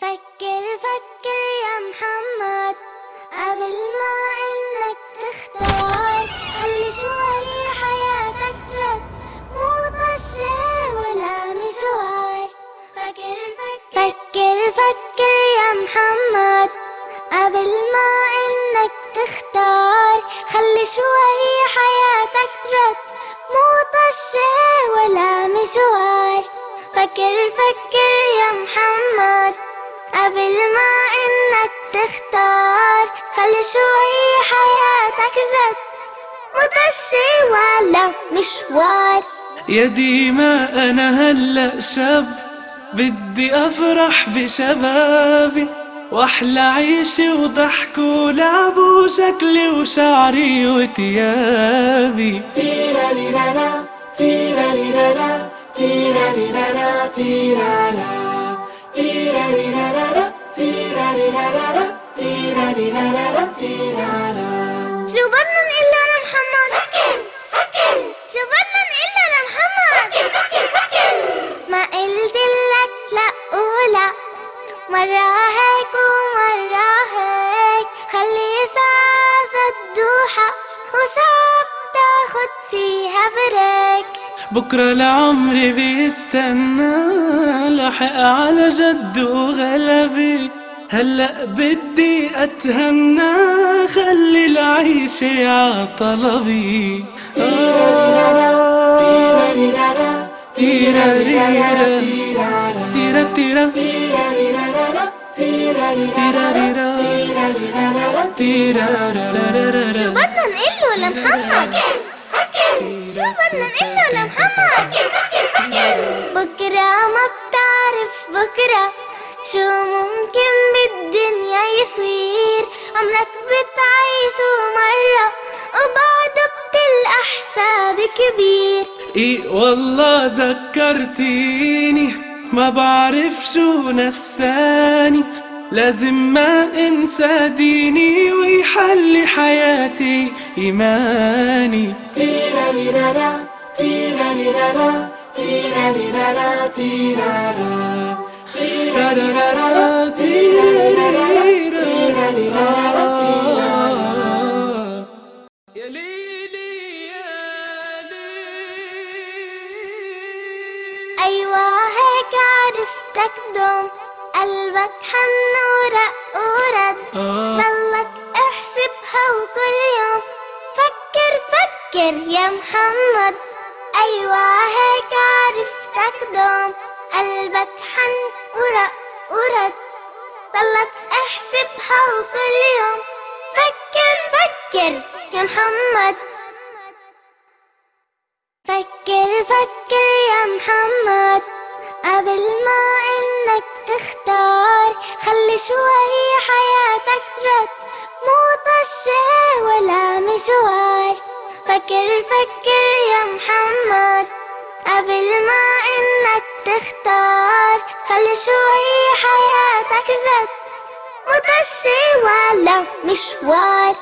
فكر فكر يا محمد. قبل ما إنك تختار خلي شوي حياتك جد. مو طشة ولا مشوار. فكر فكر فكر فكر يا محمد. قبل ما إنك تختار خلي شوي حياتك جد. مو طشة ولا مشوار. فكر فكر يا محمد. قبل ما إنك تختار خلي شوي حياتك زد. مطشي ولا مشوار. يا ديما أنا هلا شاب بدي أفرح بشبابي. وأحلى عيشي وضحك ولعب وشكلي وشعري وتيابي. تيرا لي لا لا تيرا لي لا لا تيرا لي لا لا تيرا لا. بدنا نقول له لمحمد فكر فكر شو بدنا نقول له لمحمد فكر فكر ما قلت لك لا ولا مرة هيك ومرة هيك خلي ساعة صدوحة وساعة بتاخد فيها بريك بكرة لعمري بيستنى لحق على جد وغلبي هلأ بدي أتهنى خلي لي لا لا تيرا تيرا تيرا شو. بدنا نقول له لمحمد شو بدنا نقول له لمحمد بكرة ما بتعرف بكرة شو ممكن بالدنيا يصير. عمرك بتعيشه مرة وبعده بتلقى حساب كبير. إي والله ذكرتيني ما بعرف شو نساني. لازم ما انسى ديني ويحلي حياتي إيماني. تيرا لي لا لا تيرا لي لا لا تيرا لي لا لا. تيرا أيوة هيك عرفتك دوم. قلبك حن ورق ورد. آه. ضلك احسبها وكل يوم. فكر فكر يا محمد. أيوة هيك عرفتك دوم. قلبك حن ورق ورد ضلك احسبها وكل يوم فكر فكر يا محمد. فكر فكر يا محمد. قبل ما إنك تختار خلي شوي حياتك جد مو طشة ولا مشوار. فكر فكر يا محمد. قبل ما إنك تختار خلي شوي حياتك زد مطشة ولا مشوار.